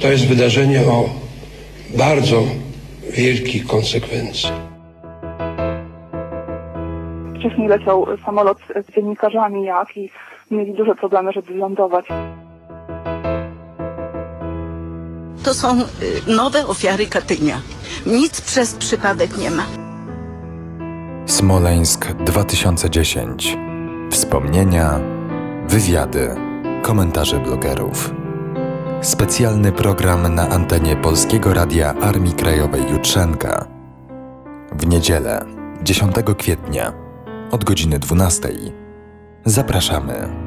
To jest wydarzenie o bardzo wielkich konsekwencjach. Wcześniej leciał samolot z dziennikarzami, jak i mieli duże problemy, żeby lądować. To są y, nowe ofiary Katynia. Nic przez przypadek nie ma. Smoleńsk 2010. Wspomnienia, wywiady, komentarze blogerów. Specjalny program na antenie Polskiego Radia Armii Krajowej Jutrzenka. W niedzielę 10 kwietnia od godziny 12. Zapraszamy.